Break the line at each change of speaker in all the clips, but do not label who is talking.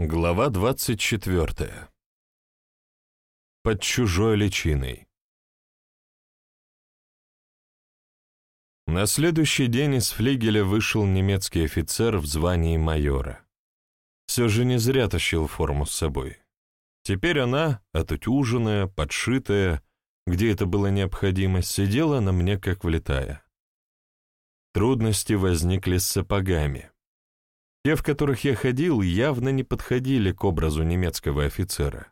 Глава 24. Под чужой личиной. На следующий день из флигеля вышел немецкий офицер в звании майора. Все же не зря тащил форму с собой. Теперь она, отутюженная, подшитая, где это было необходимо, сидела на мне как влетая. Трудности возникли с сапогами. Те, в которых я ходил, явно не подходили к образу немецкого офицера.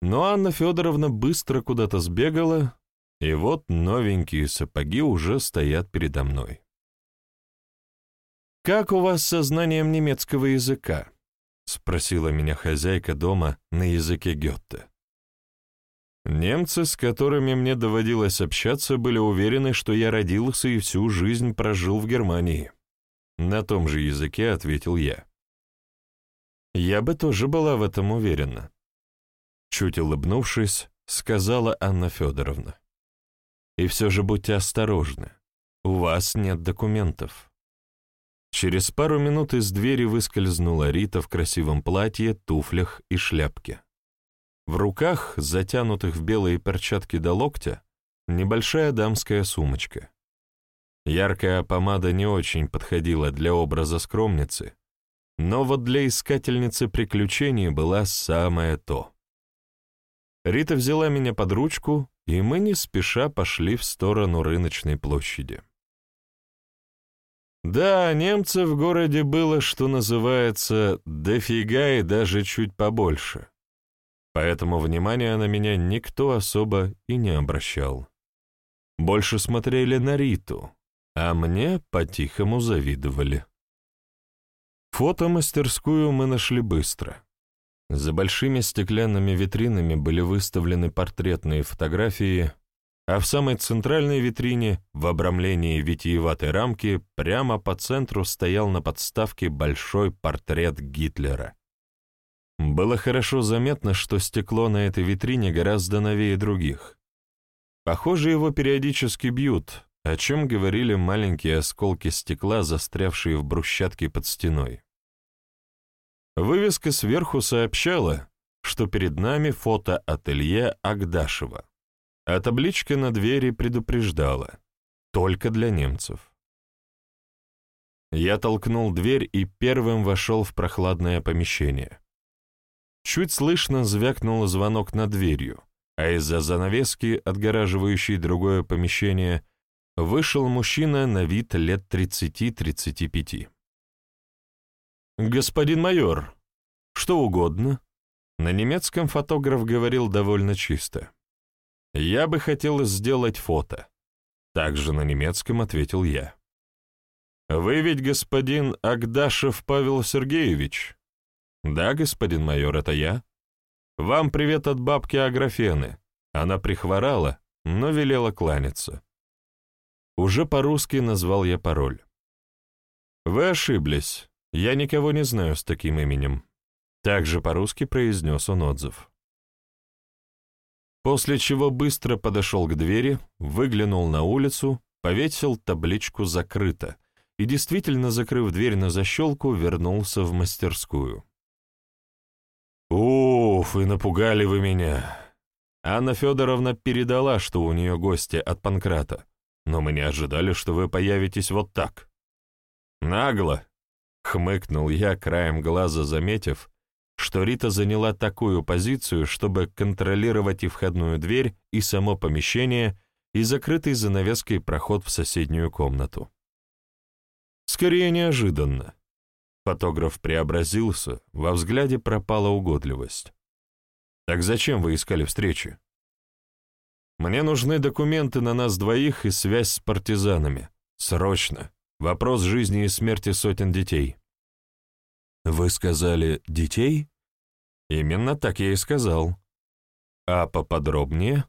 Но Анна Федоровна быстро куда-то сбегала, и вот новенькие сапоги уже стоят передо мной. «Как у вас со знанием немецкого языка?» — спросила меня хозяйка дома на языке Гетте. Немцы, с которыми мне доводилось общаться, были уверены, что я родился и всю жизнь прожил в Германии. На том же языке ответил я. Я бы тоже была в этом уверена. Чуть улыбнувшись, сказала Анна Федоровна. И все же будьте осторожны. У вас нет документов. Через пару минут из двери выскользнула Рита в красивом платье, туфлях и шляпке. В руках, затянутых в белые перчатки до локтя, небольшая дамская сумочка. Яркая помада не очень подходила для образа скромницы, но вот для искательницы приключений была самое то. Рита взяла меня под ручку, и мы не спеша пошли в сторону рыночной площади. Да, немцев в городе было, что называется, дофига и даже чуть побольше. Поэтому внимания на меня никто особо и не обращал. Больше смотрели на Риту, а мне по-тихому завидовали. Фотомастерскую мы нашли быстро. За большими стеклянными витринами были выставлены портретные фотографии, а в самой центральной витрине, в обрамлении витиеватой рамки, прямо по центру стоял на подставке большой портрет Гитлера. Было хорошо заметно, что стекло на этой витрине гораздо новее других. Похоже, его периодически бьют, о чем говорили маленькие осколки стекла, застрявшие в брусчатке под стеной. Вывеска сверху сообщала, что перед нами фото ателье Агдашева, а табличка на двери предупреждала «Только для немцев». Я толкнул дверь и первым вошел в прохладное помещение. Чуть слышно звякнул звонок над дверью, а из-за занавески, отгораживающей другое помещение, вышел мужчина на вид лет 30-35. «Господин майор, что угодно?» На немецком фотограф говорил довольно чисто. «Я бы хотел сделать фото». Также на немецком ответил я. «Вы ведь господин Агдашев Павел Сергеевич?» «Да, господин майор, это я. Вам привет от бабки Аграфены. Она прихворала, но велела кланяться. Уже по-русски назвал я пароль. «Вы ошиблись. Я никого не знаю с таким именем». Также по-русски произнес он отзыв. После чего быстро подошел к двери, выглянул на улицу, повесил табличку «Закрыто» и, действительно закрыв дверь на защелку, вернулся в мастерскую. «Уф, и напугали вы меня!» Анна Федоровна передала, что у нее гости от Панкрата но мы не ожидали, что вы появитесь вот так». «Нагло!» — хмыкнул я, краем глаза заметив, что Рита заняла такую позицию, чтобы контролировать и входную дверь, и само помещение, и закрытый занавеской проход в соседнюю комнату. Скорее неожиданно. Фотограф преобразился, во взгляде пропала угодливость. «Так зачем вы искали встречи?» Мне нужны документы на нас двоих и связь с партизанами. Срочно. Вопрос жизни и смерти сотен детей». «Вы сказали «детей»?» «Именно так я и сказал». «А поподробнее?»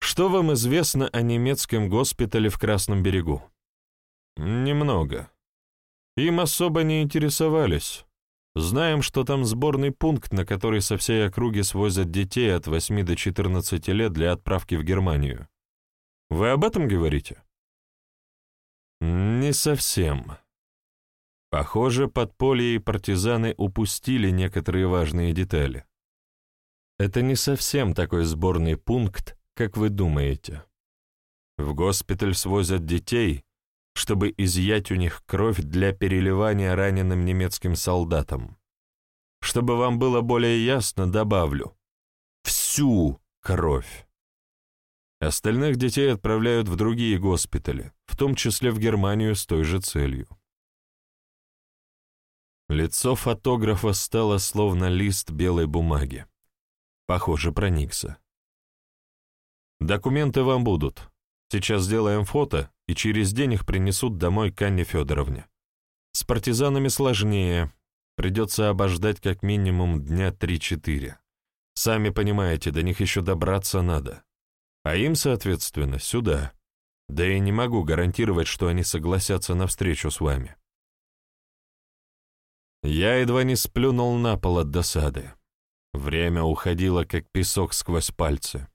«Что вам известно о немецком госпитале в Красном берегу?» «Немного. Им особо не интересовались. Знаем, что там сборный пункт, на который со всей округи свозят детей от 8 до 14 лет для отправки в Германию. Вы об этом говорите? Не совсем. Похоже, подполье и партизаны упустили некоторые важные детали. Это не совсем такой сборный пункт, как вы думаете. В госпиталь свозят детей, чтобы изъять у них кровь для переливания раненым немецким солдатам. Чтобы вам было более ясно, добавлю. Всю кровь. Остальных детей отправляют в другие госпитали, в том числе в Германию с той же целью. Лицо фотографа стало словно лист белой бумаги. Похоже, проникся. Документы вам будут. Сейчас сделаем фото, и через день их принесут домой к Анне Федоровне. С партизанами сложнее. Придется обождать как минимум дня три-четыре. Сами понимаете, до них еще добраться надо. А им, соответственно, сюда. Да и не могу гарантировать, что они согласятся на встречу с вами. Я едва не сплюнул на пол от досады. Время уходило, как песок сквозь пальцы.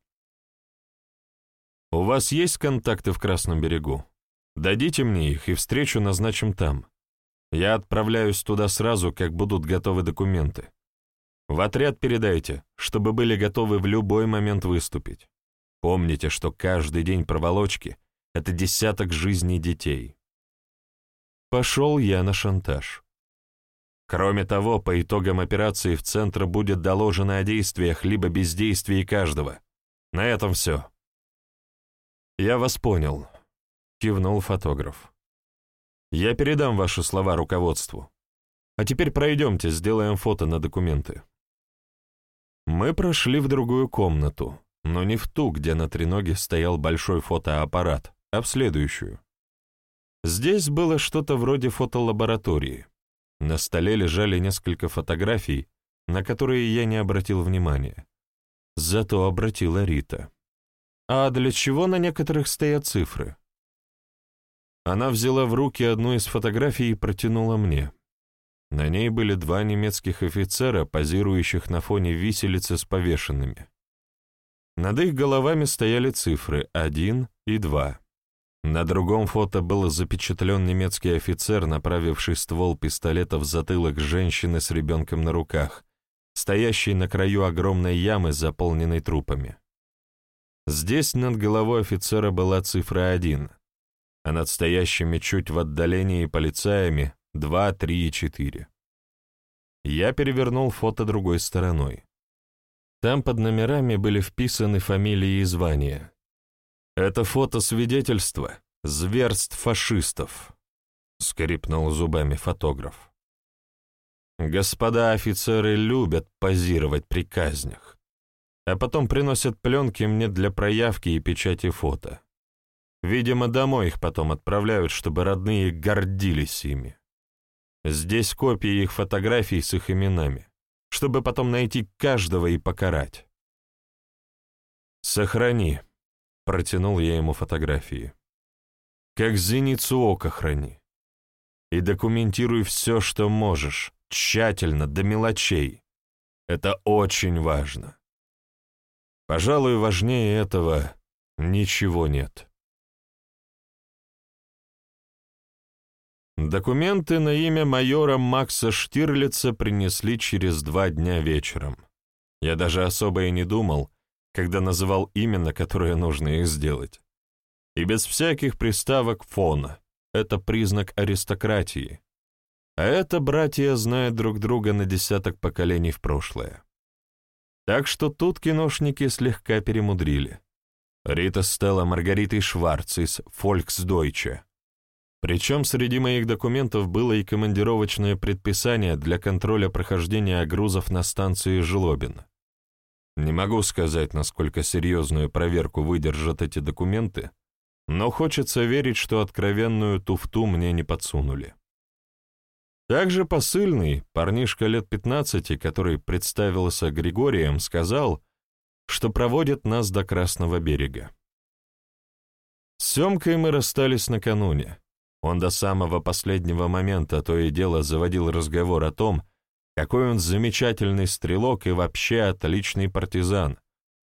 «У вас есть контакты в Красном берегу? Дадите мне их, и встречу назначим там. Я отправляюсь туда сразу, как будут готовы документы. В отряд передайте, чтобы были готовы в любой момент выступить. Помните, что каждый день проволочки — это десяток жизней детей». Пошел я на шантаж. Кроме того, по итогам операции в Центр будет доложено о действиях либо бездействии каждого. На этом все. «Я вас понял», — кивнул фотограф. «Я передам ваши слова руководству. А теперь пройдемте, сделаем фото на документы». Мы прошли в другую комнату, но не в ту, где на треноге стоял большой фотоаппарат, а в следующую. Здесь было что-то вроде фотолаборатории. На столе лежали несколько фотографий, на которые я не обратил внимания. Зато обратила Рита. «А для чего на некоторых стоят цифры?» Она взяла в руки одну из фотографий и протянула мне. На ней были два немецких офицера, позирующих на фоне виселицы с повешенными. Над их головами стояли цифры один и два. На другом фото был запечатлен немецкий офицер, направивший ствол пистолета в затылок женщины с ребенком на руках, стоящей на краю огромной ямы, заполненной трупами. Здесь над головой офицера была цифра один, а над стоящими чуть в отдалении полицаями — два, три и четыре. Я перевернул фото другой стороной. Там под номерами были вписаны фамилии и звания. Это фото свидетельство зверств фашистов, скрипнул зубами фотограф. Господа офицеры любят позировать при казнях, а потом приносят пленки мне для проявки и печати фото. Видимо, домой их потом отправляют, чтобы родные гордились ими. Здесь копии их фотографий с их именами, чтобы потом найти каждого и покарать. Сохрани. Протянул я ему фотографии. «Как зеницу ока храни. И документируй все, что можешь, тщательно, до мелочей. Это очень важно. Пожалуй, важнее этого ничего нет». Документы на имя майора Макса Штирлица принесли через два дня вечером. Я даже особо и не думал, когда называл имя, на которое нужно их сделать. И без всяких приставок фона. Это признак аристократии. А это братья знают друг друга на десяток поколений в прошлое. Так что тут киношники слегка перемудрили. Рита стала Маргаритой Шварц из «Фольксдойче». Причем среди моих документов было и командировочное предписание для контроля прохождения грузов на станции Жлобин. Не могу сказать, насколько серьезную проверку выдержат эти документы, но хочется верить, что откровенную туфту мне не подсунули. Также посыльный, парнишка лет 15, который представился Григорием, сказал, что проводит нас до Красного берега. С Семкой мы расстались накануне. Он до самого последнего момента то и дело заводил разговор о том, какой он замечательный стрелок и вообще отличный партизан,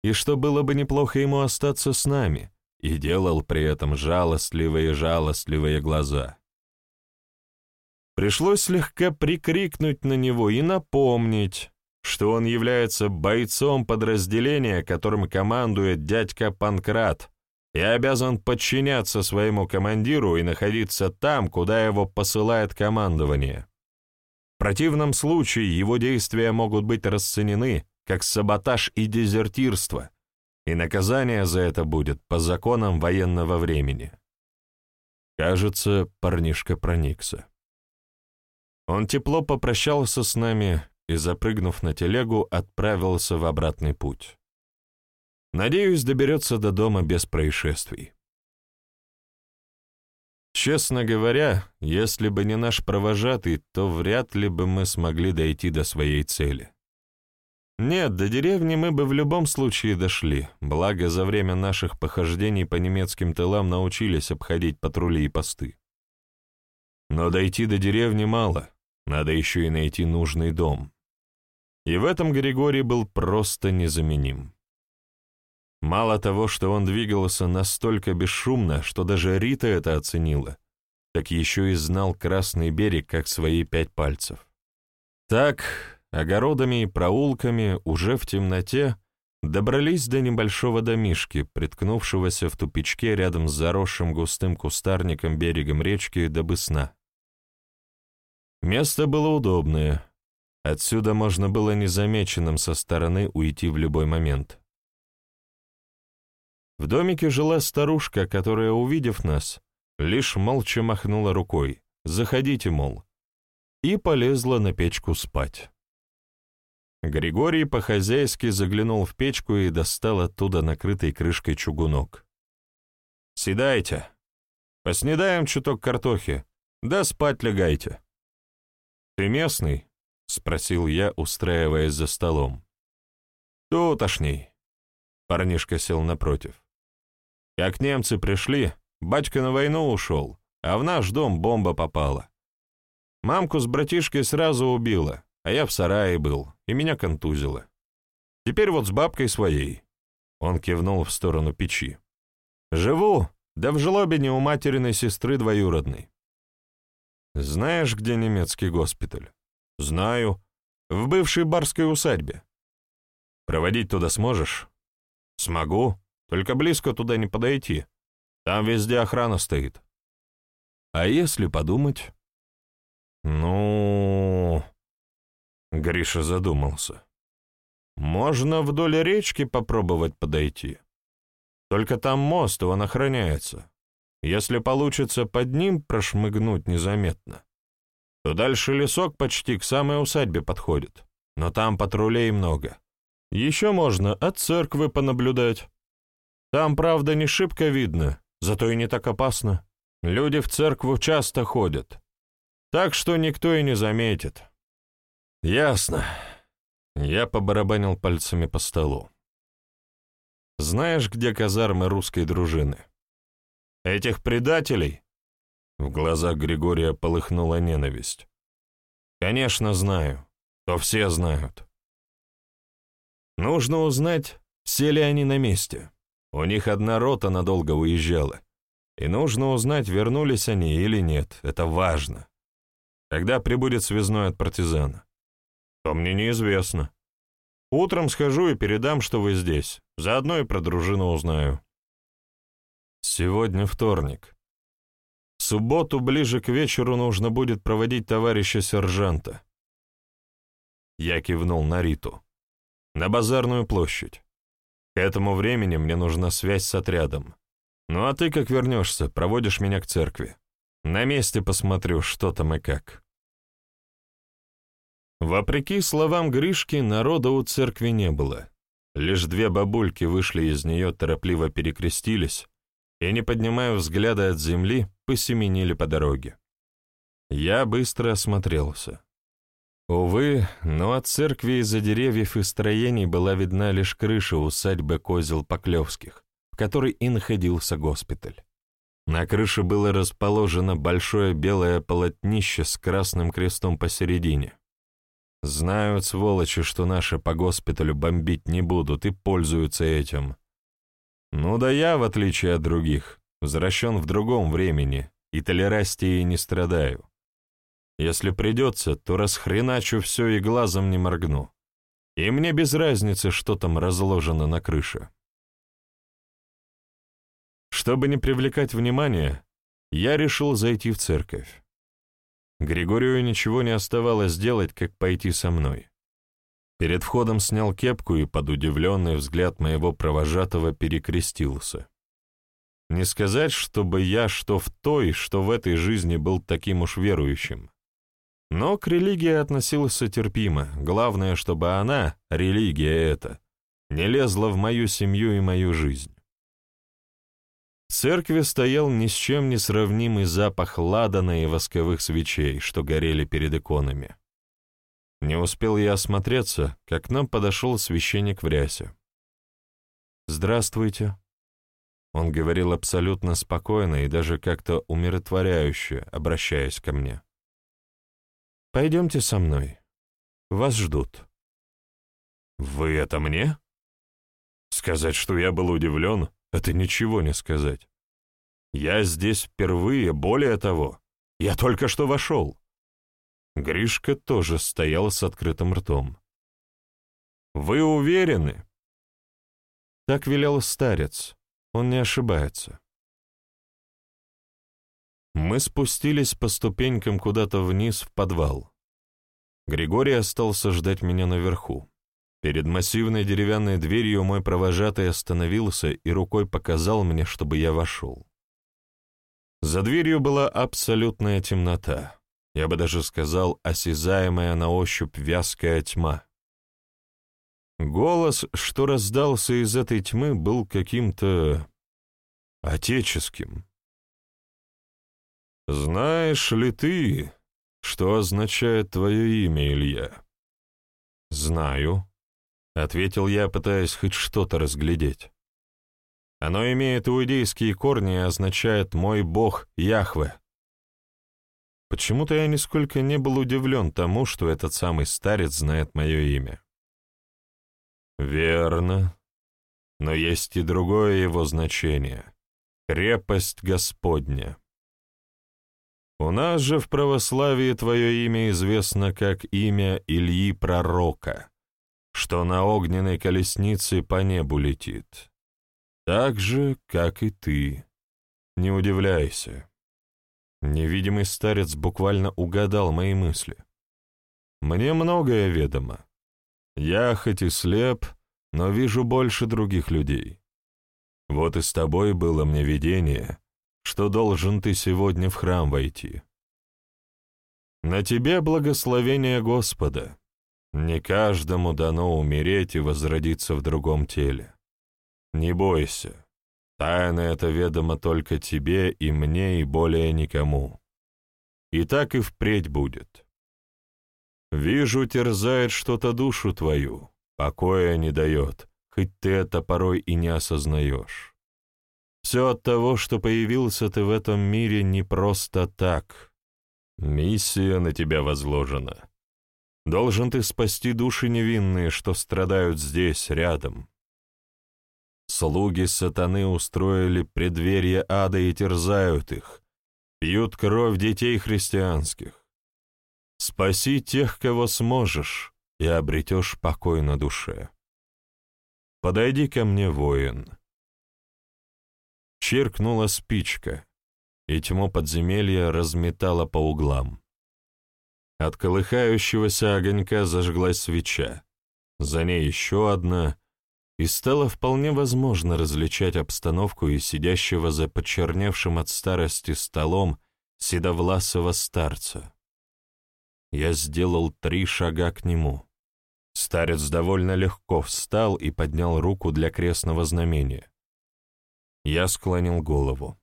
и что было бы неплохо ему остаться с нами, и делал при этом жалостливые-жалостливые глаза. Пришлось слегка прикрикнуть на него и напомнить, что он является бойцом подразделения, которым командует дядька Панкрат, и обязан подчиняться своему командиру и находиться там, куда его посылает командование. В противном случае его действия могут быть расценены как саботаж и дезертирство, и наказание за это будет по законам военного времени. Кажется, парнишка проникся. Он тепло попрощался с нами и, запрыгнув на телегу, отправился в обратный путь. Надеюсь, доберется до дома без происшествий. Честно говоря, если бы не наш провожатый, то вряд ли бы мы смогли дойти до своей цели. Нет, до деревни мы бы в любом случае дошли, благо за время наших похождений по немецким тылам научились обходить патрули и посты. Но дойти до деревни мало, надо еще и найти нужный дом. И в этом Григорий был просто незаменим. Мало того, что он двигался настолько бесшумно, что даже Рита это оценила, так еще и знал Красный берег как свои пять пальцев. Так, огородами и проулками, уже в темноте, добрались до небольшого домишки, приткнувшегося в тупичке рядом с заросшим густым кустарником берегом речки до Бысна. Место было удобное, Отсюда можно было незамеченным со стороны уйти в любой момент. В домике жила старушка, которая, увидев нас, лишь молча махнула рукой «Заходите, мол», и полезла на печку спать. Григорий по-хозяйски заглянул в печку и достал оттуда накрытой крышкой чугунок. «Седайте. Поснедаем чуток картохи, да спать лягайте». «Ты местный?» — спросил я, устраиваясь за столом. «Тутошний». Парнишка сел напротив. «Как немцы пришли, батька на войну ушел, а в наш дом бомба попала. Мамку с братишкой сразу убила, а я в сарае был, и меня контузило. Теперь вот с бабкой своей». Он кивнул в сторону печи. «Живу, да в жлобине у материной сестры двоюродной». «Знаешь, где немецкий госпиталь?» «Знаю. В бывшей барской усадьбе. Проводить туда сможешь?» «Смогу, только близко туда не подойти. Там везде охрана стоит». «А если подумать?» «Ну...» Гриша задумался. «Можно вдоль речки попробовать подойти. Только там мост, он охраняется. Если получится под ним прошмыгнуть незаметно, то дальше лесок почти к самой усадьбе подходит, но там патрулей много. Еще можно от церквы понаблюдать. Там, правда, не шибко видно, зато и не так опасно. Люди в церкву часто ходят, так что никто и не заметит. Ясно. Я побарабанил пальцами по столу. Знаешь, где казармы русской дружины? Этих предателей? В глазах Григория полыхнула ненависть. «Конечно, знаю. То все знают. Нужно узнать, все ли они на месте. У них одна рота надолго уезжала. И нужно узнать, вернулись они или нет. Это важно. Когда прибудет связной от партизана? То мне неизвестно. Утром схожу и передам, что вы здесь. Заодно и про дружину узнаю. Сегодня вторник субботу ближе к вечеру нужно будет проводить товарища сержанта. Я кивнул на Риту. На базарную площадь. К этому времени мне нужна связь с отрядом. Ну а ты, как вернешься, проводишь меня к церкви. На месте посмотрю, что там и как. Вопреки словам Гришки, народа у церкви не было. Лишь две бабульки вышли из нее, торопливо перекрестились, и, не поднимая взгляда от земли, посеменили по дороге. Я быстро осмотрелся. Увы, но от церкви из-за деревьев и строений была видна лишь крыша усадьбы Козел-Поклевских, в которой и находился госпиталь. На крыше было расположено большое белое полотнище с красным крестом посередине. Знают, сволочи, что наши по госпиталю бомбить не будут и пользуются этим. Ну да я, в отличие от других, возвращен в другом времени и толерастией не страдаю. Если придется, то расхреначу все и глазом не моргну. И мне без разницы, что там разложено на крыше. Чтобы не привлекать внимания, я решил зайти в церковь. Григорию ничего не оставалось делать, как пойти со мной. Перед входом снял кепку и под удивленный взгляд моего провожатого перекрестился. Не сказать, чтобы я что в той, что в этой жизни был таким уж верующим. Но к религии относился терпимо, главное, чтобы она, религия эта, не лезла в мою семью и мою жизнь. В церкви стоял ни с чем не сравнимый запах ладана и восковых свечей, что горели перед иконами. Не успел я осмотреться, как к нам подошел священник в рясе. «Здравствуйте». Он говорил абсолютно спокойно и даже как-то умиротворяюще, обращаясь ко мне. «Пойдемте со мной. Вас ждут». «Вы это мне?» Сказать, что я был удивлен, это ничего не сказать. Я здесь впервые, более того, я только что вошел. Гришка тоже стоял с открытым ртом. «Вы уверены?» Так велел старец, он не ошибается. Мы спустились по ступенькам куда-то вниз в подвал. Григорий остался ждать меня наверху. Перед массивной деревянной дверью мой провожатый остановился и рукой показал мне, чтобы я вошел. За дверью была абсолютная темнота я бы даже сказал, осязаемая на ощупь вязкая тьма. Голос, что раздался из этой тьмы, был каким-то отеческим. «Знаешь ли ты, что означает твое имя, Илья?» «Знаю», — ответил я, пытаясь хоть что-то разглядеть. «Оно имеет иудейские корни и означает «мой бог Яхве». Почему-то я нисколько не был удивлен тому, что этот самый старец знает мое имя. Верно. Но есть и другое его значение — крепость Господня. У нас же в православии твое имя известно как имя Ильи Пророка, что на огненной колеснице по небу летит. Так же, как и ты. Не удивляйся. Невидимый старец буквально угадал мои мысли. Мне многое ведомо. Я хоть и слеп, но вижу больше других людей. Вот и с тобой было мне видение, что должен ты сегодня в храм войти. На тебе благословение Господа. Не каждому дано умереть и возродиться в другом теле. Не бойся. Тайна эта ведома только тебе и мне, и более никому. И так и впредь будет. Вижу, терзает что-то душу твою, покоя не дает, хоть ты это порой и не осознаешь. Все от того, что появился ты в этом мире не просто так. Миссия на тебя возложена. Должен ты спасти души невинные, что страдают здесь, рядом. Слуги сатаны устроили преддверие ада и терзают их, пьют кровь детей христианских. Спаси тех, кого сможешь, и обретешь покой на душе. Подойди ко мне, воин. Чиркнула спичка, и тьму подземелья разметала по углам. От колыхающегося огонька зажглась свеча, за ней еще одна — и стало вполне возможно различать обстановку и сидящего за почерневшим от старости столом седовласого старца. Я сделал три шага к нему. Старец довольно легко встал и поднял руку для крестного знамения. Я склонил голову.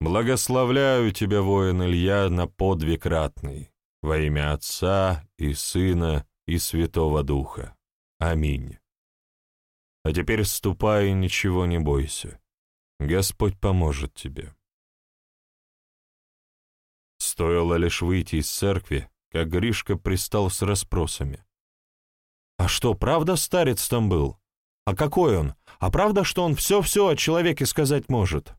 «Благословляю тебя, воин Илья, на подвиг ратный, во имя Отца и Сына и Святого Духа. Аминь». А теперь ступай и ничего не бойся. Господь поможет тебе. Стоило лишь выйти из церкви, как Гришка пристал с расспросами. «А что, правда старец там был? А какой он? А правда, что он все-все о человеке сказать может?»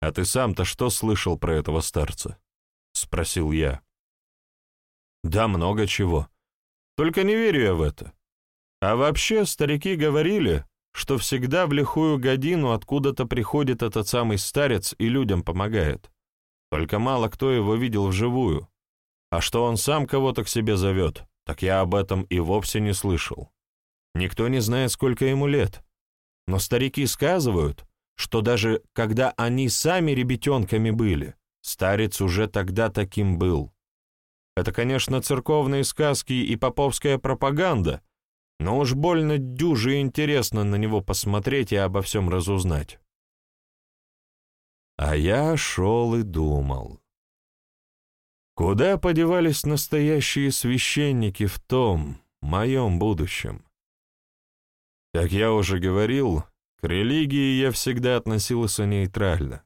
«А ты сам-то что слышал про этого старца?» спросил я. Да много чего. Только не верю я в это. А вообще старики говорили, что всегда в лихую годину откуда-то приходит этот самый старец и людям помогает. Только мало кто его видел вживую. А что он сам кого-то к себе зовет, так я об этом и вовсе не слышал. Никто не знает, сколько ему лет. Но старики сказывают, что даже когда они сами ребятенками были, старец уже тогда таким был. Это, конечно, церковные сказки и поповская пропаганда, но уж больно дюже интересно на него посмотреть и обо всем разузнать. А я шел и думал. Куда подевались настоящие священники в том, моем будущем? Как я уже говорил, к религии я всегда относился нейтрально.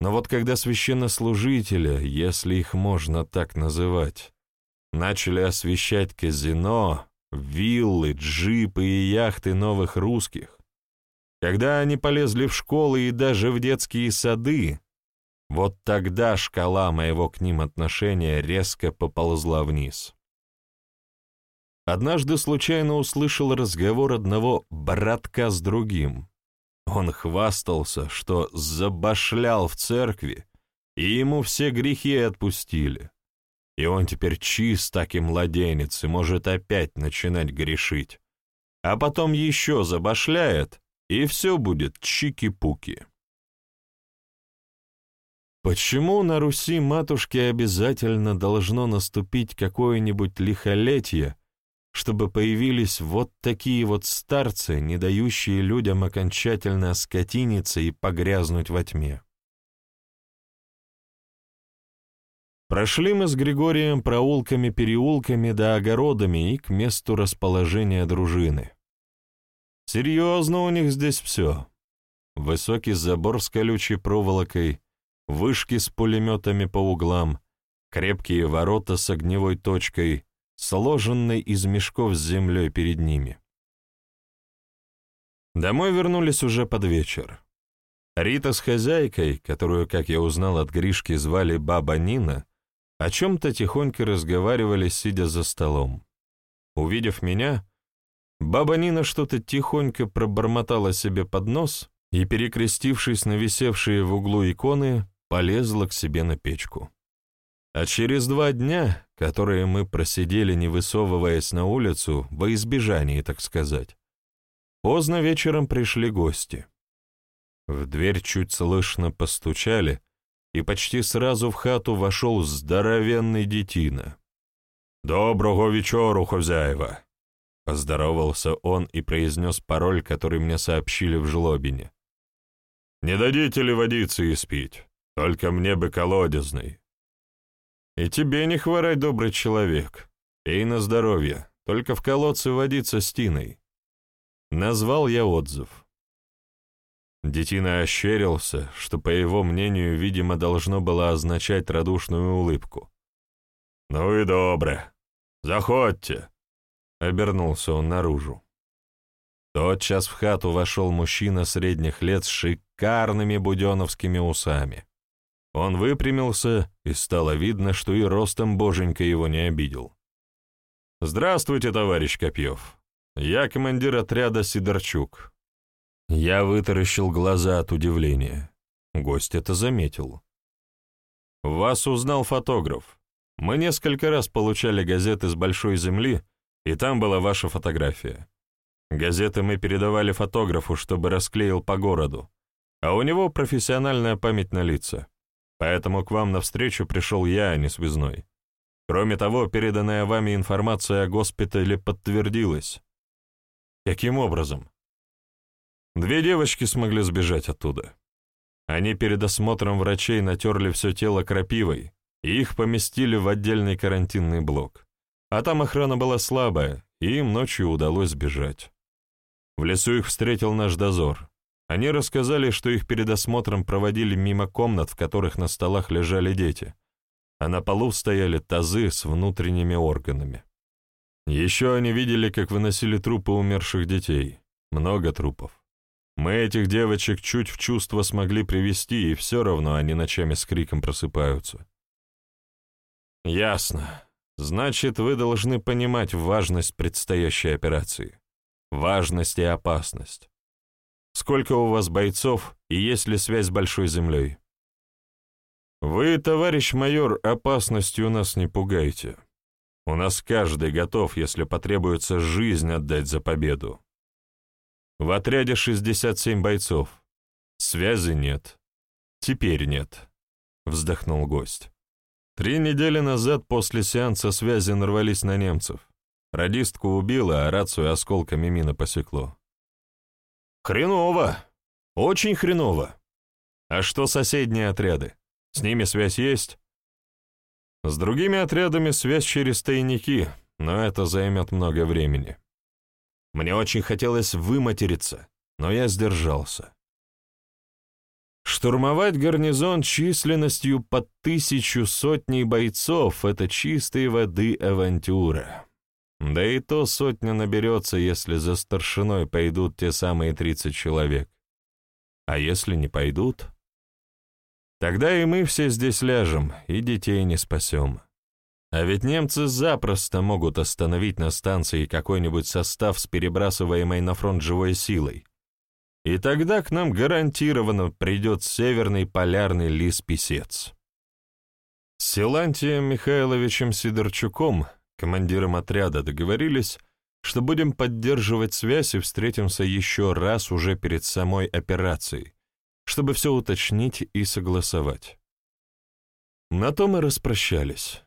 Но вот когда священнослужители, если их можно так называть, начали освещать казино, виллы, джипы и яхты новых русских, когда они полезли в школы и даже в детские сады, вот тогда шкала моего к ним отношения резко поползла вниз. Однажды случайно услышал разговор одного братка с другим. Он хвастался, что забашлял в церкви, и ему все грехи отпустили. И он теперь чист, так и младенец, и может опять начинать грешить. А потом еще забашляет, и все будет чики-пуки. Почему на Руси матушке обязательно должно наступить какое-нибудь лихолетие, чтобы появились вот такие вот старцы, не дающие людям окончательно оскотиниться и погрязнуть во тьме? Прошли мы с Григорием проулками-переулками да огородами и к месту расположения дружины. Серьезно у них здесь все. Высокий забор с колючей проволокой, вышки с пулеметами по углам, крепкие ворота с огневой точкой, сложенной из мешков с землей перед ними. Домой вернулись уже под вечер. Рита с хозяйкой, которую, как я узнал от Гришки, звали Баба Нина, о чем-то тихонько разговаривали, сидя за столом. Увидев меня, Баба Нина что-то тихонько пробормотала себе под нос и, перекрестившись на висевшие в углу иконы, полезла к себе на печку. А через два дня, которые мы просидели, не высовываясь на улицу, во избежании, так сказать, поздно вечером пришли гости. В дверь чуть слышно постучали, и почти сразу в хату вошел здоровенный детина. «Доброго вечера, хозяева!» Поздоровался он и произнес пароль, который мне сообщили в жлобине. «Не дадите ли водицы испить? Только мне бы колодезный. И тебе не хворай, добрый человек. Пей на здоровье, только в колодце водиться с тиной. Назвал я отзыв. Детина ощерился, что, по его мнению, видимо, должно было означать радушную улыбку. «Ну и добре. Заходьте!» — обернулся он наружу. Тотчас в хату вошел мужчина средних лет с шикарными буденовскими усами. Он выпрямился, и стало видно, что и ростом боженька его не обидел. «Здравствуйте, товарищ Копьев. Я командир отряда Сидорчук». Я вытаращил глаза от удивления. Гость это заметил. «Вас узнал фотограф. Мы несколько раз получали газеты с Большой Земли, и там была ваша фотография. Газеты мы передавали фотографу, чтобы расклеил по городу, а у него профессиональная память на лица. Поэтому к вам навстречу пришел я, а не связной. Кроме того, переданная вами информация о госпитале подтвердилась. Каким образом? Две девочки смогли сбежать оттуда. Они перед осмотром врачей натерли все тело крапивой, и их поместили в отдельный карантинный блок. А там охрана была слабая, и им ночью удалось сбежать. В лесу их встретил наш дозор. Они рассказали, что их перед осмотром проводили мимо комнат, в которых на столах лежали дети, а на полу стояли тазы с внутренними органами. Еще они видели, как выносили трупы умерших детей. Много трупов. Мы этих девочек чуть в чувство смогли привести, и все равно они ночами с криком просыпаются. Ясно. Значит, вы должны понимать важность предстоящей операции. Важность и опасность. Сколько у вас бойцов и есть ли связь с Большой Землей? Вы, товарищ майор, опасностью нас не пугайте. У нас каждый готов, если потребуется жизнь отдать за победу. В отряде 67 бойцов. Связи нет. Теперь нет, вздохнул гость. Три недели назад после сеанса связи нарвались на немцев. Радистку убило, а рацию осколками мина посекло. Хреново! Очень хреново! А что соседние отряды? С ними связь есть? С другими отрядами связь через тайники, но это займет много времени. Мне очень хотелось выматериться, но я сдержался. Штурмовать гарнизон численностью под тысячу сотней бойцов — это чистой воды авантюра. Да и то сотня наберется, если за старшиной пойдут те самые тридцать человек. А если не пойдут, Тогда и мы все здесь ляжем, и детей не спасем. А ведь немцы запросто могут остановить на станции какой-нибудь состав с перебрасываемой на фронт живой силой. И тогда к нам гарантированно придет северный полярный лис-писец. С Силантием Михайловичем Сидорчуком, командиром отряда, договорились, что будем поддерживать связь и встретимся еще раз уже перед самой операцией, чтобы все уточнить и согласовать. На то мы распрощались.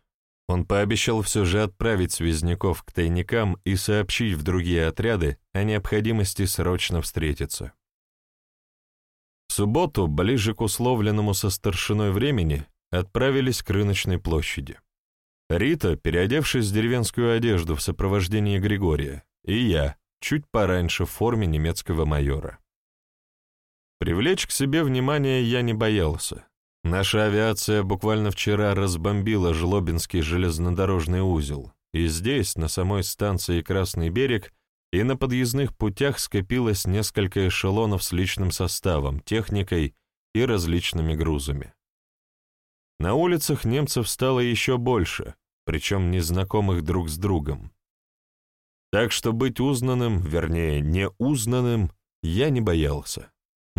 Он пообещал все же отправить связняков к тайникам и сообщить в другие отряды о необходимости срочно встретиться. В субботу, ближе к условленному со старшиной времени, отправились к рыночной площади. Рита, переодевшись в деревенскую одежду в сопровождении Григория, и я, чуть пораньше в форме немецкого майора. Привлечь к себе внимание я не боялся. Наша авиация буквально вчера разбомбила Жлобинский железнодорожный узел, и здесь, на самой станции Красный берег, и на подъездных путях скопилось несколько эшелонов с личным составом, техникой и различными грузами. На улицах немцев стало еще больше, причем незнакомых друг с другом. Так что быть узнанным, вернее, не узнанным, я не боялся.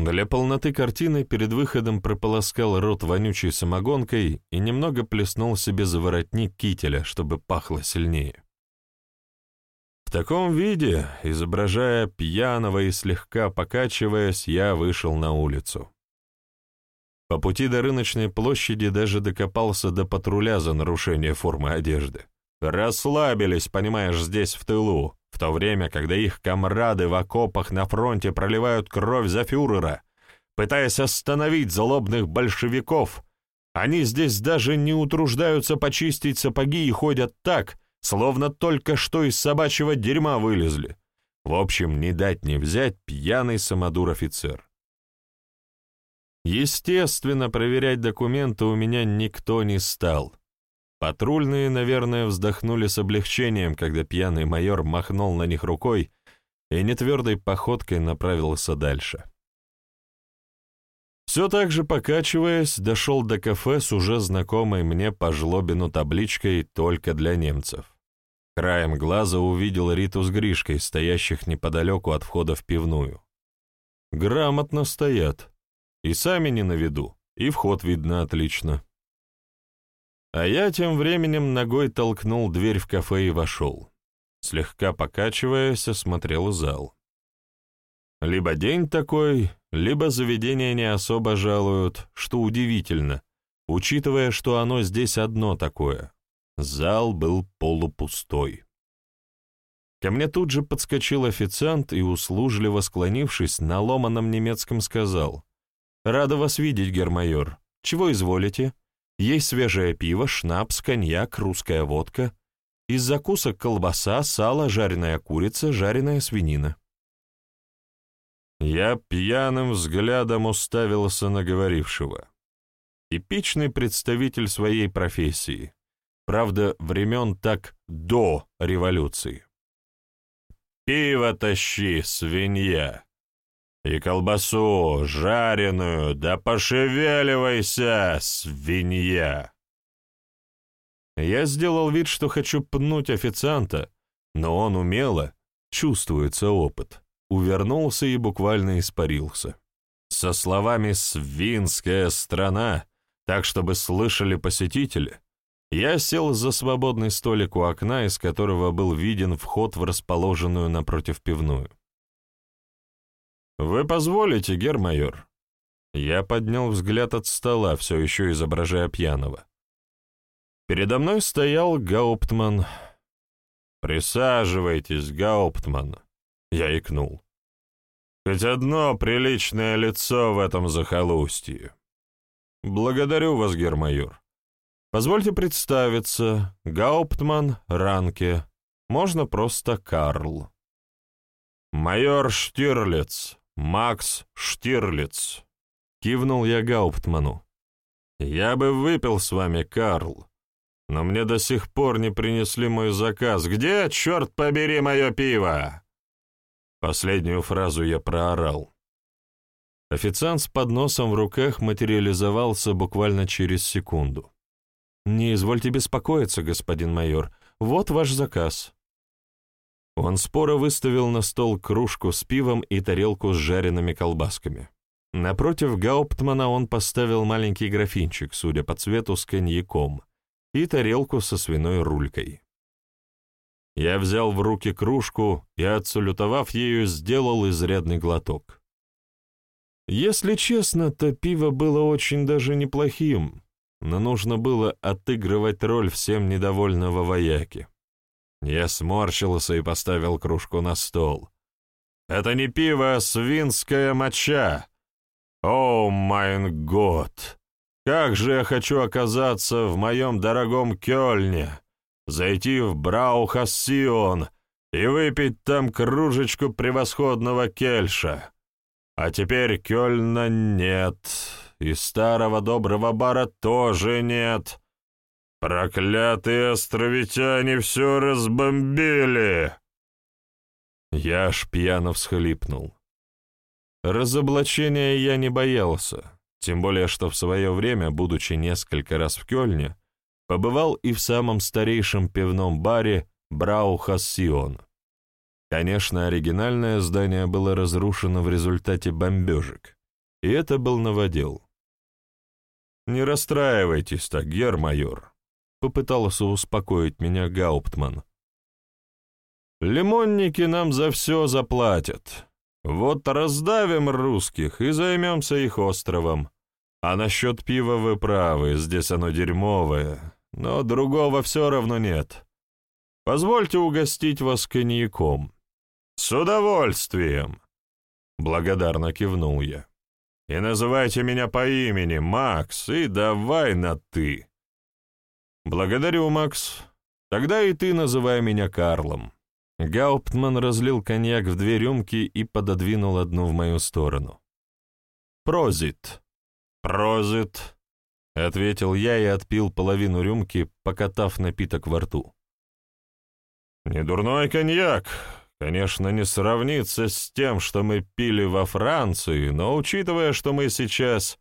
Для полноты картины перед выходом прополоскал рот вонючей самогонкой и немного плеснул себе за воротник кителя, чтобы пахло сильнее. В таком виде, изображая пьяного и слегка покачиваясь, я вышел на улицу. По пути до рыночной площади даже докопался до патруля за нарушение формы одежды. Расслабились, понимаешь, здесь в тылу в то время, когда их комрады в окопах на фронте проливают кровь за фюрера, пытаясь остановить злобных большевиков, они здесь даже не утруждаются почистить сапоги и ходят так, словно только что из собачьего дерьма вылезли. В общем, не дать не взять пьяный самодур-офицер. Естественно, проверять документы у меня никто не стал. Патрульные, наверное, вздохнули с облегчением, когда пьяный майор махнул на них рукой и нетвердой походкой направился дальше. Все так же покачиваясь, дошел до кафе с уже знакомой мне по жлобину табличкой «Только для немцев». Краем глаза увидел Риту с Гришкой, стоящих неподалеку от входа в пивную. Грамотно стоят. И сами не на виду, и вход видно отлично. А я тем временем ногой толкнул дверь в кафе и вошел. Слегка покачиваясь, осмотрел зал. Либо день такой, либо заведение не особо жалуют, что удивительно, учитывая, что оно здесь одно такое. Зал был полупустой. Ко мне тут же подскочил официант и, услужливо склонившись, на ломаном немецком сказал, «Рада вас видеть, гермайор. Чего изволите?» Есть свежее пиво, шнапс, коньяк, русская водка. Из закусок колбаса, сало, жареная курица, жареная свинина. Я пьяным взглядом уставился на говорившего. Типичный представитель своей профессии. Правда, времен так до революции. «Пиво тащи, свинья!» И колбасу жареную, да пошевеливайся, свинья!» Я сделал вид, что хочу пнуть официанта, но он умело, чувствуется опыт, увернулся и буквально испарился. Со словами «свинская страна», так, чтобы слышали посетители, я сел за свободный столик у окна, из которого был виден вход в расположенную напротив пивную. «Вы позволите, гермайор?» Я поднял взгляд от стола, все еще изображая пьяного. Передо мной стоял Гауптман. «Присаживайтесь, Гауптман», — я икнул. «Хоть одно приличное лицо в этом захолустье». «Благодарю вас, гермайор. Позвольте представиться, Гауптман Ранке, можно просто Карл». «Майор Штирлиц, Макс Штирлиц», — кивнул я Гауптману. «Я бы выпил с вами, Карл, но мне до сих пор не принесли мой заказ. Где, черт побери, мое пиво?» Последнюю фразу я проорал. Официант с подносом в руках материализовался буквально через секунду. «Не извольте беспокоиться, господин майор, вот ваш заказ». Он споро выставил на стол кружку с пивом и тарелку с жареными колбасками. Напротив Гауптмана он поставил маленький графинчик, судя по цвету, с коньяком, и тарелку со свиной рулькой. Я взял в руки кружку и, отсалютовав ею, сделал изрядный глоток. Если честно, то пиво было очень даже неплохим, но нужно было отыгрывать роль всем недовольного вояки. Я сморщился и поставил кружку на стол. «Это не пиво, а свинская моча!» «О, майн год! Как же я хочу оказаться в моем дорогом Кёльне, зайти в Браухассион и выпить там кружечку превосходного кельша! А теперь Кёльна нет, и старого доброго бара тоже нет!» «Проклятые островитяне все разбомбили!» Я аж пьяно всхлипнул. Разоблачения я не боялся, тем более что в свое время, будучи несколько раз в Кёльне, побывал и в самом старейшем пивном баре Браухассион. Конечно, оригинальное здание было разрушено в результате бомбежек, и это был новодел. «Не расстраивайтесь так, гер-майор», — попытался успокоить меня Гауптман. «Лимонники нам за все заплатят. Вот раздавим русских и займемся их островом. А насчет пива вы правы, здесь оно дерьмовое, но другого все равно нет. Позвольте угостить вас коньяком. С удовольствием!» Благодарно кивнул я. «И называйте меня по имени, Макс, и давай на «ты». «Благодарю, Макс. Тогда и ты называй меня Карлом». Гауптман разлил коньяк в две рюмки и пододвинул одну в мою сторону. «Прозит!» «Прозит!» — ответил я и отпил половину рюмки, покатав напиток во рту. «Не дурной коньяк. Конечно, не сравнится с тем, что мы пили во Франции, но учитывая, что мы сейчас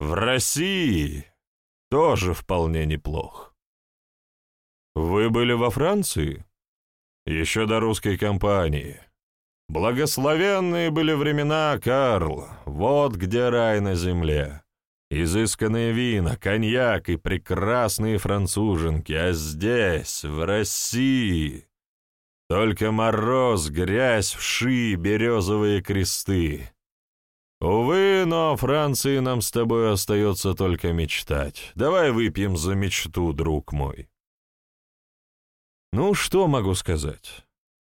в России, тоже вполне неплох». «Вы были во Франции?» Еще до русской компании. Благословенные были времена, Карл, вот где рай на земле. Изысканные вина, коньяк и прекрасные француженки, а здесь, в России, только мороз, грязь, вши, березовые кресты. Увы, но о Франции нам с тобой остается только мечтать. Давай выпьем за мечту, друг мой. Ну, что могу сказать?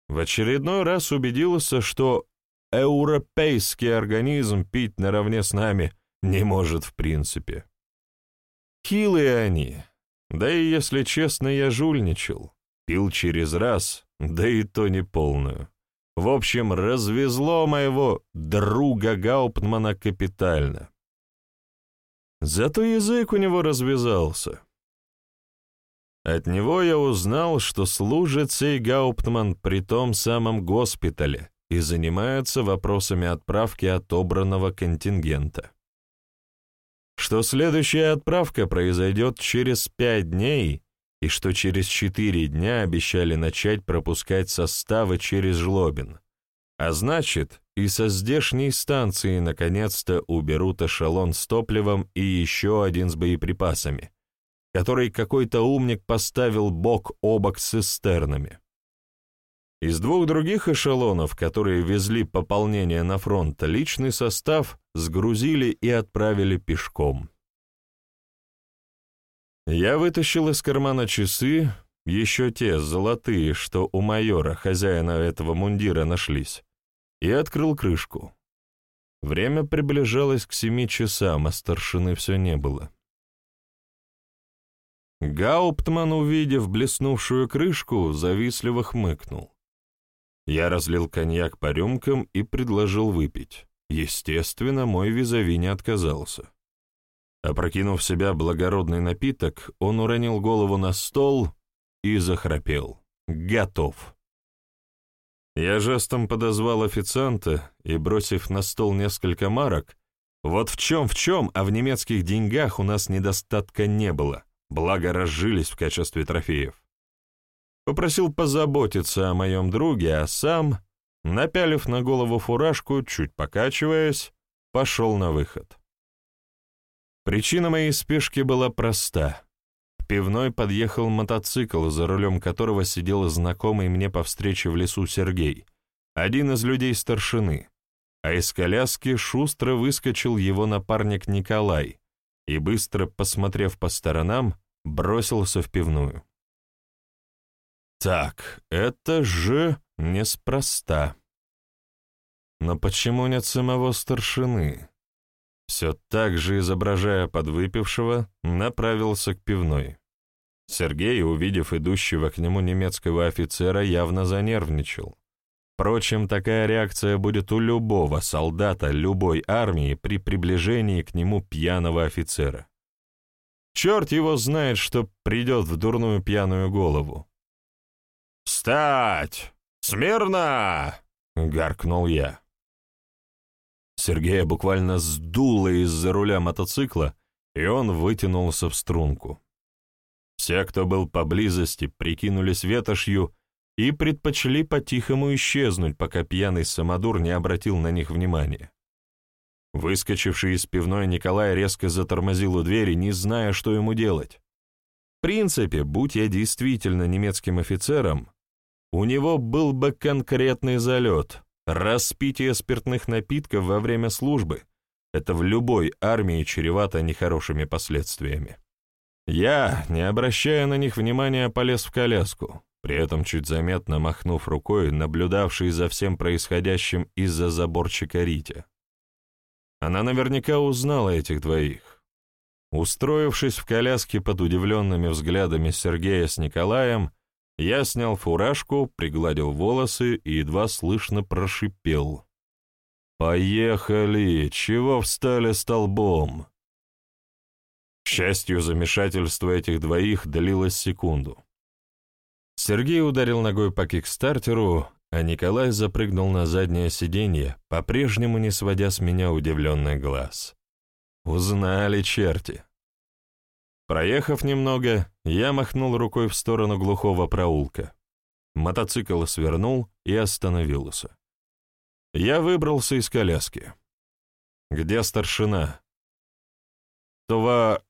В очередной раз убедился, что европейский организм пить наравне с нами не может в принципе. Хилые они. Да и, если честно, я жульничал. Пил через раз, да и то не полную. В общем, развезло моего друга Гауптмана капитально. Зато язык у него развязался. От него я узнал, что служит сей Гауптман при том самом госпитале и занимается вопросами отправки отобранного контингента. Что следующая отправка произойдет через пять дней, и что через четыре дня обещали начать пропускать составы через Жлобин. А значит, и со здешней станции наконец-то уберут эшелон с топливом и еще один с боеприпасами, который какой-то умник поставил бок о бок с цистернами. Из двух других эшелонов, которые везли пополнение на фронт, личный состав сгрузили и отправили пешком. Я вытащил из кармана часы, еще те золотые, что у майора, хозяина этого мундира, нашлись, и открыл крышку. Время приближалось к семи часам, а старшины все не было. Гауптман, увидев блеснувшую крышку, завистливо хмыкнул. Я разлил коньяк по рюмкам и предложил выпить. Естественно, мой визави не отказался. Опрокинув себя благородный напиток, он уронил голову на стол и захрапел. Готов. Я жестом подозвал официанта и, бросив на стол несколько марок, вот в чем в чем, а в немецких деньгах у нас недостатка не было, благо разжились в качестве трофеев. Попросил позаботиться о моем друге, а сам, напялив на голову фуражку, чуть покачиваясь, пошел на выход. Причина моей спешки была проста. В пивной подъехал мотоцикл, за рулем которого сидел знакомый мне по встрече в лесу Сергей, один из людей старшины, а из коляски шустро выскочил его напарник Николай и, быстро посмотрев по сторонам, бросился в пивную. Так, это же неспроста. Но почему нет самого старшины? все так же изображая подвыпившего, направился к пивной. Сергей, увидев идущего к нему немецкого офицера, явно занервничал. Впрочем, такая реакция будет у любого солдата любой армии при приближении к нему пьяного офицера. Черт его знает, что придет в дурную пьяную голову. «Встать! Смирно!» — гаркнул я. Сергея буквально сдуло из-за руля мотоцикла, и он вытянулся в струнку. Все, кто был поблизости, прикинулись ветошью и предпочли по-тихому исчезнуть, пока пьяный самодур не обратил на них внимания. Выскочивший из пивной Николай резко затормозил у двери, не зная, что ему делать. В принципе, будь я действительно немецким офицером, у него был бы конкретный залет, Распитие спиртных напитков во время службы — это в любой армии чревато нехорошими последствиями. Я, не обращая на них внимания, полез в коляску, при этом чуть заметно махнув рукой, наблюдавший за всем происходящим из-за заборчика Рите. Она наверняка узнала этих двоих. Устроившись в коляске под удивленными взглядами Сергея с Николаем, я снял фуражку, пригладил волосы и едва слышно прошипел. «Поехали! Чего встали столбом?» К счастью, замешательство этих двоих длилось секунду. Сергей ударил ногой по кикстартеру, а Николай запрыгнул на заднее сиденье, по-прежнему не сводя с меня удивленный глаз. «Узнали черти!» Проехав немного, я махнул рукой в сторону глухого проулка. Мотоцикл свернул и остановился. Я выбрался из коляски. «Где старшина?» «Това...»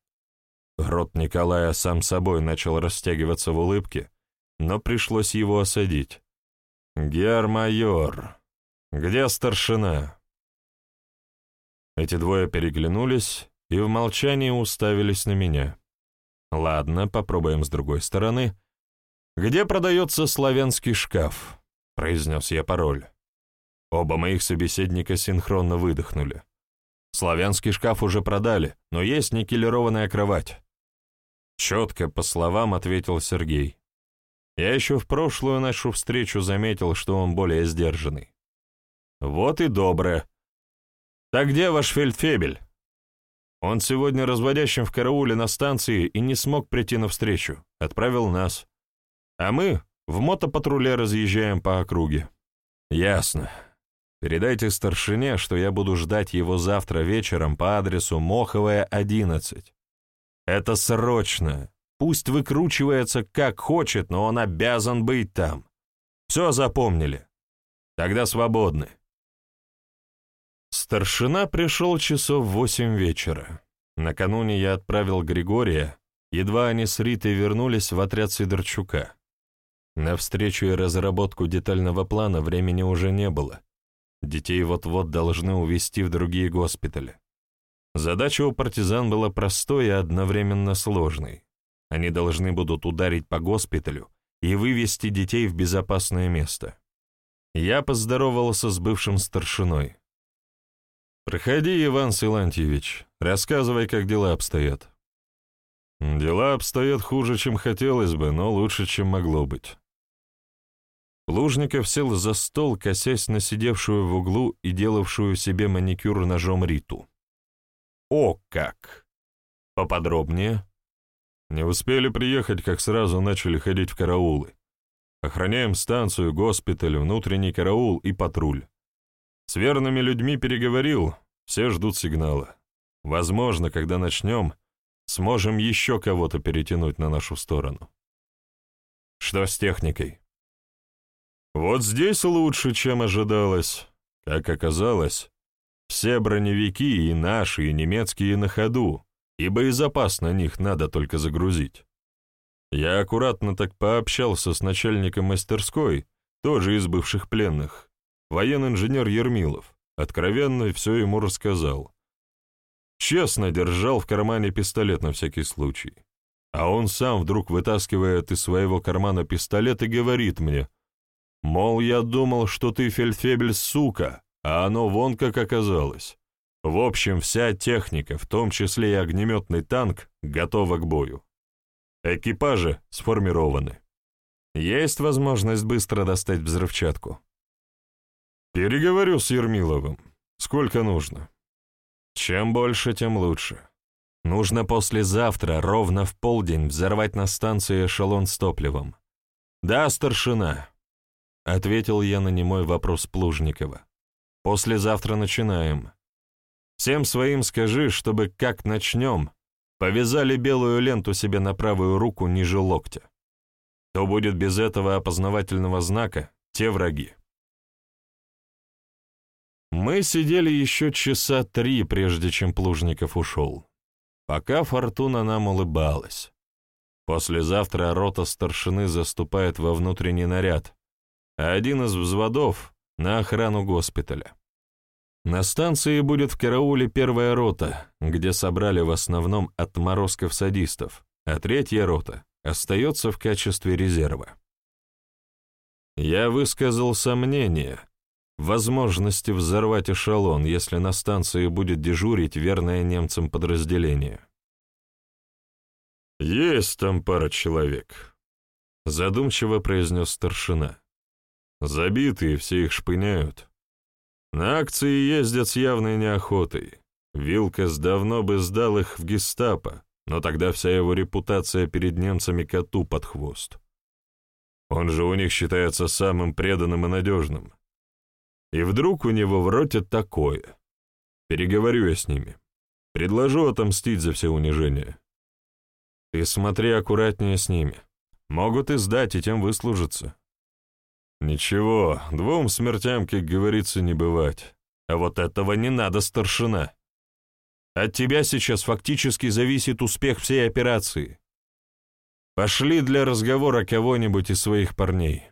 Рот Николая сам собой начал растягиваться в улыбке, но пришлось его осадить. «Гер-майор, где старшина?» Эти двое переглянулись и в молчании уставились на меня. Ладно, попробуем с другой стороны. «Где продается славянский шкаф?» — произнес я пароль. Оба моих собеседника синхронно выдохнули. «Славянский шкаф уже продали, но есть никелированная кровать». Четко, по словам, ответил Сергей. Я еще в прошлую нашу встречу заметил, что он более сдержанный. «Вот и доброе. Так где ваш фельдфебель?» Он сегодня разводящим в карауле на станции и не смог прийти навстречу. Отправил нас. А мы в мотопатруле разъезжаем по округе. Ясно. Передайте старшине, что я буду ждать его завтра вечером по адресу Моховая, 11. Это срочно. Пусть выкручивается как хочет, но он обязан быть там. Все запомнили. Тогда свободны. Старшина пришел часов в восемь вечера. Накануне я отправил Григория, едва они с Ритой вернулись в отряд Сидорчука. На встречу и разработку детального плана времени уже не было. Детей вот-вот должны увезти в другие госпитали. Задача у партизан была простой и одновременно сложной. Они должны будут ударить по госпиталю и вывести детей в безопасное место. Я поздоровался с бывшим старшиной. «Проходи, Иван Силантьевич, рассказывай, как дела обстоят». «Дела обстоят хуже, чем хотелось бы, но лучше, чем могло быть». Плужников сел за стол, косясь на сидевшую в углу и делавшую себе маникюр ножом Риту. «О как! Поподробнее?» «Не успели приехать, как сразу начали ходить в караулы. Охраняем станцию, госпиталь, внутренний караул и патруль. С верными людьми переговорил, все ждут сигнала. Возможно, когда начнем, сможем еще кого-то перетянуть на нашу сторону. Что с техникой? Вот здесь лучше, чем ожидалось. Как оказалось, все броневики, и наши, и немецкие, на ходу, и боезапас на них надо только загрузить. Я аккуратно так пообщался с начальником мастерской, тоже из бывших пленных, военный инженер Ермилов, откровенно все ему рассказал. Честно держал в кармане пистолет на всякий случай. А он сам вдруг вытаскивает из своего кармана пистолет и говорит мне, Мол, я думал, что ты фельдфебель, сука, а оно вон как оказалось. В общем, вся техника, в том числе и огнеметный танк, готова к бою. Экипажи сформированы. Есть возможность быстро достать взрывчатку. Переговорю с Ермиловым. Сколько нужно? Чем больше, тем лучше. Нужно послезавтра, ровно в полдень, взорвать на станции эшелон с топливом. Да, старшина, — ответил я на немой вопрос Плужникова. «Послезавтра начинаем. Всем своим скажи, чтобы, как начнем, повязали белую ленту себе на правую руку ниже локтя. Кто будет без этого опознавательного знака, те враги». Мы сидели еще часа три, прежде чем Плужников ушел. Пока фортуна нам улыбалась. Послезавтра рота старшины заступает во внутренний наряд, а один из взводов — на охрану госпиталя. На станции будет в карауле первая рота, где собрали в основном отморозков-садистов, а третья рота остается в качестве резерва. Я высказал сомнение в возможности взорвать эшелон, если на станции будет дежурить верное немцам подразделение. «Есть там пара человек», — задумчиво произнес старшина. Забитые, все их шпыняют. На акции ездят с явной неохотой. Вилкас давно бы сдал их в гестапо, но тогда вся его репутация перед немцами коту под хвост. Он же у них считается самым преданным и надежным. И вдруг у него в роте такое. Переговорю я с ними. Предложу отомстить за все унижения. Ты смотри аккуратнее с ними. Могут и сдать, и тем выслужиться. «Ничего, двум смертям, как говорится, не бывать. А вот этого не надо, старшина. От тебя сейчас фактически зависит успех всей операции. Пошли для разговора кого-нибудь из своих парней».